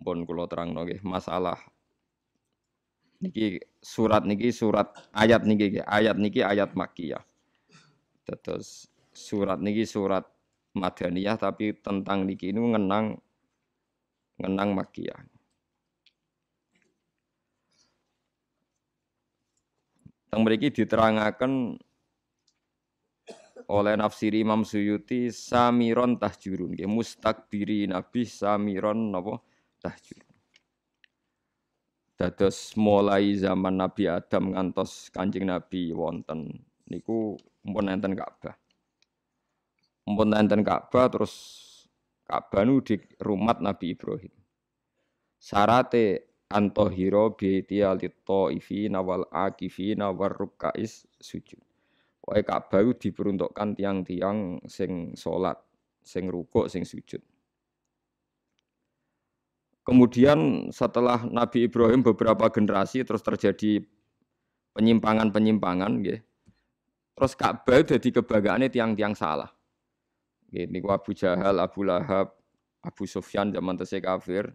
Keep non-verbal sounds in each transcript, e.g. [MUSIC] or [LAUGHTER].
pun kula terangno nggih masalah niki surat niki surat ayat niki ayat niki ayat makkiyah. Terus surat niki surat madaniyah tapi tentang niki ini ngenang ngenang makkiyah. Teng mriki diterangaken oleh nafsir Imam Suyuti samiron tahjurun mustakbiri nabi samiron napa tahjurun dados mulai zaman Nabi Adam ngantos Kanjeng Nabi wonten. Niku mpun enten Ka'bah. Mpun enten Ka'bah terus Ka'bah nu di rumah Nabi Ibrahim. Syarate antohiro biiti alito ifi nawal akifina warrukais sujud. Wae Ka'bah diperuntukkan tiang-tiang sing salat, sing rukuk, sing sujud. Kemudian setelah Nabi Ibrahim beberapa generasi terus terjadi penyimpangan-penyimpangan nggih. Terus Ka'bah jadi kebanggaannya tiang-tiang salah. Nggih niku Abu Jahal, Abu Lahab, Abu Sufyan zaman tesih kafir.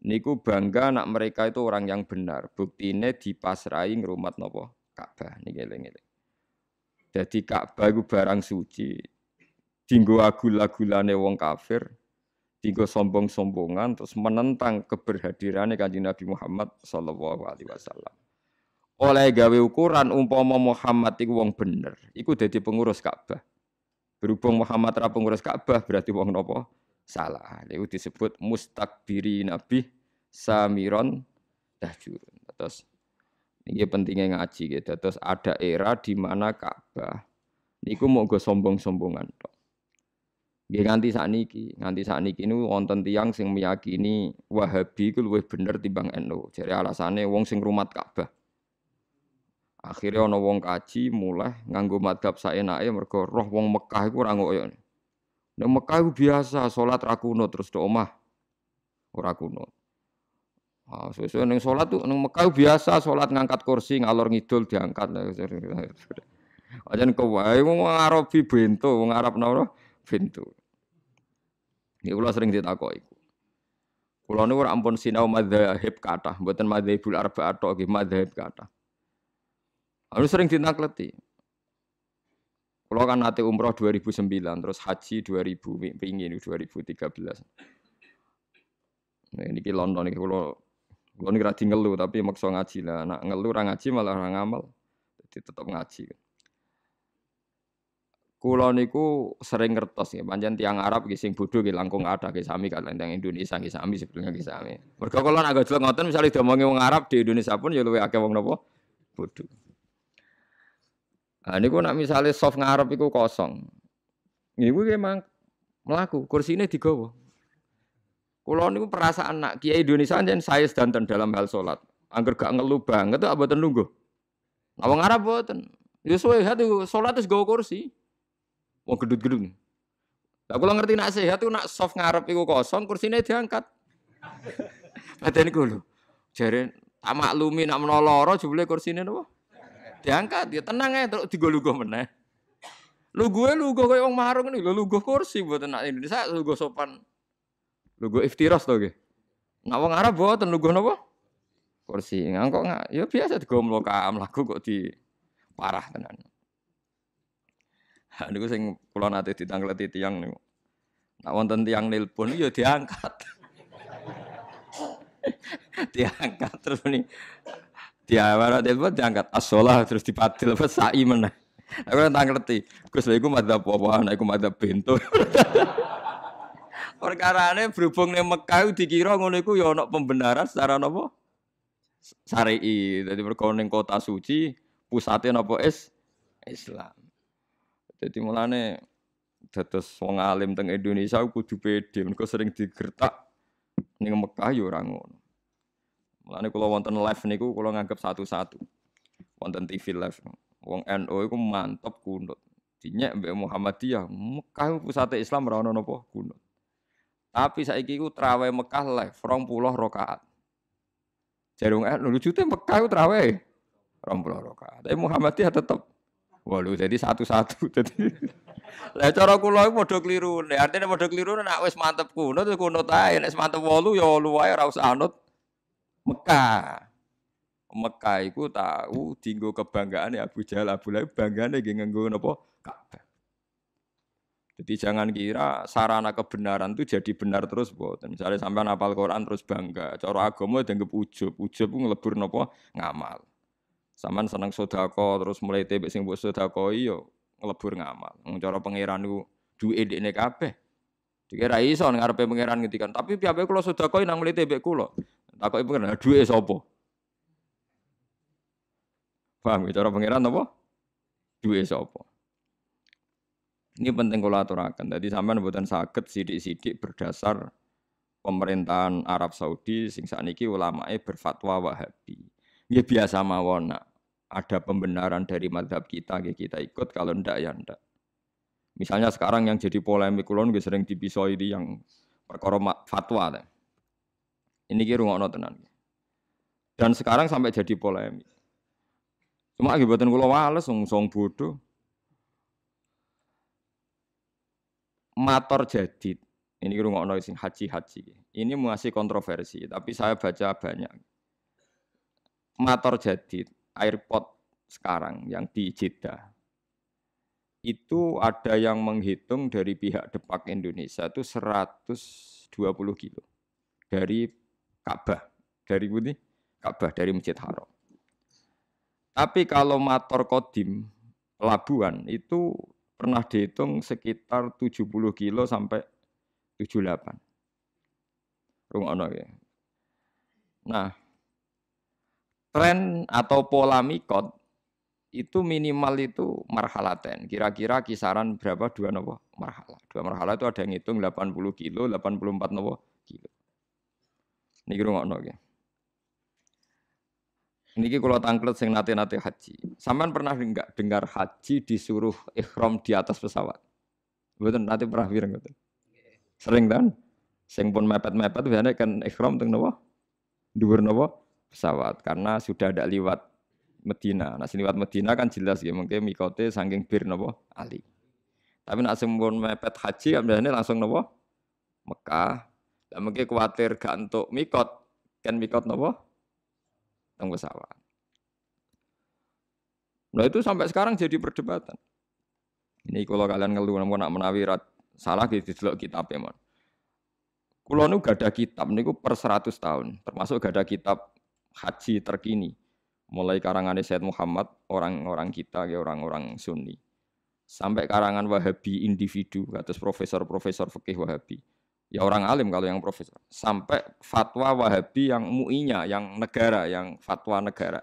Niku bangga anak mereka itu orang yang benar. Buktinya dipasrai ngrumat napa Ka'bah niki eling-eling. Jadi Ka'bah iku barang suci. Dinggo agul-agulane wong kafir, dinggo sombong-sombongan terus menentang keberhadirannya Kanjeng Nabi Muhammad sallallahu alaihi wasallam. Oleh gawe ukuran umpama Muhammad iku wong bener, iku dadi pengurus Ka'bah. Berhubung Muhammad ra pengurus Ka'bah berarti wong nopo? Salah. Itu disebut mustakbiri nabi samiron dahjurun. Terus ini pentingnya ngaji gitu. Terus ada era di mana Ka'bah niku mau sombong-sombongan. Nggih nganti niki, nganti niki ini wonten tiang sing meyakini Wahabi iku luwih bener timbang NU. Jadi alasannya wong sing rumat Ka'bah. Akhirnya ana wong kaji mulai nganggo madhab saenake mergo roh wong Mekah iku ora ngoyo. Nek Mekah iku biasa salat ra terus do omah ora kunut. Ah, sesuai neng sholat tuh neng Mekah biasa sholat ngangkat kursi ngalor ngidul diangkat. [LAUGHS] Ajan kewae wong Arabi bento, wong Arab napa bento. Ini kula sering ditakoki. Kula niku ampun sinau madzhab kathah, mboten madzhabul arba'ah tok nggih madzhab kathah. Anu sering dinakleti. Kula kan nate umroh 2009, terus haji 2000 pingin 2013. Nah, ini London ini kalau Kulo nih rajin ngeluh tapi maksa ngaji lah. Nak ngeluh orang ngaji malah orang ngamal. Jadi tetap ngaji. Kulo niku sering ngertos ya, panjang tiang Arab ki sing bodho ki langkung ada ki sami Indonesia ki sami sebelumnya ki sami. Mergo nak gojlok ngoten misale diomongi wong Arab di Indonesia pun ya luwih akeh wong napa bodho. Nah niku nak misale soft ngarep iku kosong. Niku emang melaku, kursine digawa. Kulo niku perasaan anak kiai Indonesia jen saya sedanten dalam hal sholat. Angger gak ngeluh banget tuh abaten nunggu. Awang Arab. Ya suwe hati sholat terus gawa kursi. Mau gedut-gedut. Lah kula ngerti nak sehat tuh nak soft ngarep iku kosong kursine diangkat. [LAUGHS] Padahal niku lho. Jare tak maklumi nak menoloro jebule kursine napa? Diangkat ya tenang ya terus digo-lugo meneh. Lu gue lu gue kayak orang marung nih, lu gue kursi buat anak Indonesia, lu gue sopan Lugu iftiras to nggih. Nak wong Arab boten lugu napa? Kursi. Ngangkok? Ya biasa digomlo ka mlaku kok di parah tenan. [LAUGHS] Niku sing kula nate ditangkleti tiyang niku. Nak wonten tiyang nelpon ya diangkat. [LAUGHS] diangkat terus nih dia mana telepon diangkat asolah terus dipatil apa sai mana aku tak ngerti Gus lha iku madzhab apa ana madzhab bento [LAUGHS] Perkara ini berhubung ning Mekah dikira ngono iku ya ana pembenaran secara napa? Syar'i. Dadi perkara ning kota suci pusatnya napa is Islam. Jadi mulane dados wong alim teng Indonesia kudu pede mergo sering digertak ning Mekah ya ora ngono. Mulane kula wonten live niku kula nganggep satu-satu. Wonten TV live. Wong NU iku mantep kunut. Dinyek mbek Muhammadiyah, Mekah pusate Islam ora ono napa kunut. Tapi saiki ku trawe Mekah live 20 rakaat. Jarung eh lucunya Mekah ku trawe 20 rakaat. Tapi Muhammadiyah tetep walu jadi satu-satu [LAUGHS] jadi Lah cara kula iku padha klirune. Artine padha klirune nek wis mantep kuno terus kuno tae, nek mantep wolu ya wolu wae ora usah anut Mekah. Mekah iku tahu dinggo kebanggaan Abu Jahal Abu Lahab banggane nggih nganggo napa Ka'bah. Jadi jangan kira sarana kebenaran itu jadi benar terus buat. Misalnya sampai hafal Quran terus bangga. Cara agama dianggap ujub. Ujub itu ngelebur nopo ngamal. Saman seneng sodako terus mulai tebek sing buat sodako iyo ngelebur ngamal. Cara pangeran itu duit ini kabeh. Dikira iso ngarepe pangeran ngetikan. Tapi piye kalau sodako nang mulai tebek kulo. Takoki pangeran duit sopo. Paham ya? Cara pangeran apa? Duit sopo. Ini penting kalau aturakan. Jadi sampean buatan sakit sidik-sidik berdasar pemerintahan Arab Saudi sing sakniki ulamae berfatwa Wahabi. Ya biasa mawon ada pembenaran dari madhab kita, kita ikut. Kalau ndak ya ndak. Misalnya sekarang yang jadi polemik kulon sering dipisau ini yang perkara fatwa. Deh. Ini kira ngono tenan. Dan sekarang sampai jadi polemik. Cuma akibatnya kulo wales, song bodoh. Mator jadid. Ini rungokno sing haji-haji. Ini masih kontroversi, tapi saya baca banyak. Mator jadid, airport sekarang yang di. Itu ada yang menghitung dari pihak Depak Indonesia itu 120 kilo dari Ka'bah, dari Budi Ka'bah dari Masjid Haram. Tapi kalau motor kodim pelabuhan itu pernah dihitung sekitar 70 kilo sampai 78. Rungono ya. Nah, tren atau pola mikot itu minimal itu marhalaten. Kira-kira kisaran berapa dua nopo marhala. Dua marhala itu ada yang hitung 80 kilo, 84 nopo kilo. Ini kira ngono ya. Niki kalau tangklet sing nate-nate haji. Saman pernah enggak dengar haji disuruh ikhram di atas pesawat? Betul nanti pernah bilang betul. Sering kan? Sing pun mepet-mepet biasanya kan ikhram teng nopo? Dhuwur nopo? Pesawat karena sudah ada liwat Medina. Nah, liwat Medina kan jelas ya mungkin mikote saking bir nopo Ali. Tapi nak pun mepet haji biasanya langsung nopo? Mekah. Mungkin khawatir gak untuk mikot. Kan mikot nopo? teng pesawat. Nah itu sampai sekarang jadi perdebatan. Ini kalau kalian ngeluh nak menawi salah gitu delok kitab ya mon. Kulo nu ada kitab niku per 100 tahun, termasuk gak ada kitab haji terkini. Mulai karangan Said Muhammad, orang-orang kita, ya orang-orang Sunni. Sampai karangan Wahabi individu, atas profesor-profesor fikih Wahabi. Ya orang alim kalau yang profesor. Sampai fatwa Wahabi yang muinya, yang negara, yang fatwa negara.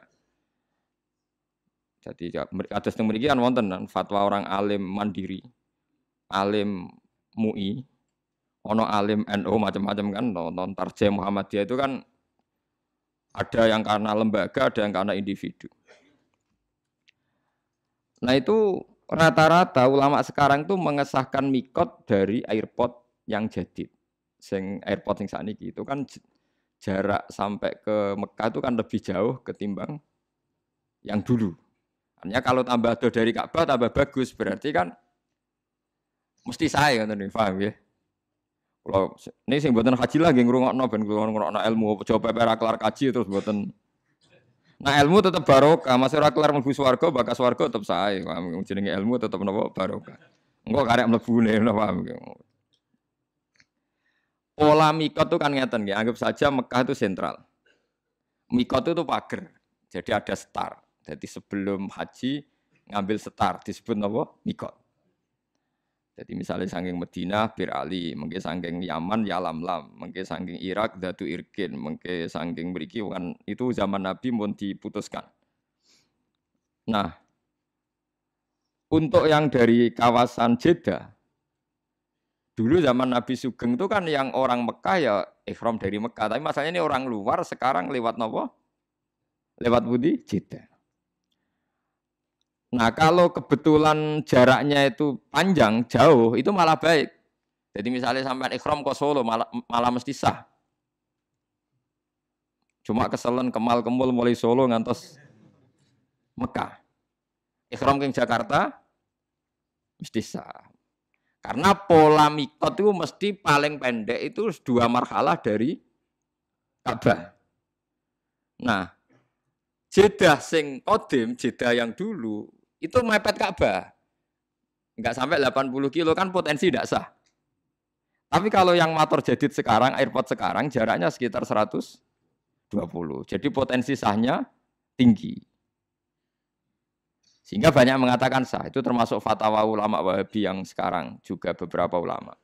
Jadi ya, atas yang memiliki kan wonten fatwa orang alim mandiri, alim MUI, ono alim NU macam-macam kan, non tarjah Muhammadiyah itu kan ada yang karena lembaga, ada yang karena individu. Nah itu rata-rata ulama sekarang itu mengesahkan mikot dari airport yang jadid sing airport sing sakniki itu kan jarak sampai ke Mekah itu kan lebih jauh ketimbang yang dulu. Hanya kalau tambah dari Ka'bah tambah bagus berarti kan mesti saya kan nih paham ya. Ini sing buatan haji lagi ngrungokno ben ngrungokno ilmu coba perak kelar kaji terus buatan Nah ilmu tetap barokah, masih ora kelar mlebu swarga, bakas swarga tetap sae. Jenenge ilmu tetap napa barokah. Engko karek mlebune napa paham. Pola mikot itu kan ngeten ya, anggap saja Mekah itu sentral. Mikot itu pagar, jadi ada star. Jadi sebelum haji ngambil star disebut apa? Mikot. Jadi misalnya sangking Medina, Bir Ali, mungkin sangking Yaman, Yalam Lam, mungkin sangking Irak, Datu Irkin, mungkin sangking Beriki, kan itu zaman Nabi mau diputuskan. Nah, untuk yang dari kawasan Jeddah, Dulu zaman Nabi Sugeng itu kan yang orang Mekah ya ikhram dari Mekah. Tapi masalahnya ini orang luar sekarang lewat nopo? Lewat Budi Jeddah. Nah kalau kebetulan jaraknya itu panjang, jauh, itu malah baik. Jadi misalnya sampai ikhram ke Solo malah, malah mesti sah. Cuma keselen kemal kemul mulai Solo ngantos Mekah. Ikhram ke Jakarta mesti sah. Karena pola mikot itu mesti paling pendek itu dua marhalah dari Ka'bah. Nah, jeda sing kodim, jeda yang dulu, itu mepet Ka'bah. Enggak sampai 80 kilo kan potensi tidak sah. Tapi kalau yang motor jadid sekarang, airport sekarang jaraknya sekitar 120. Jadi potensi sahnya tinggi. Sehingga banyak mengatakan sah. Itu termasuk fatwa ulama Wahabi yang sekarang juga beberapa ulama.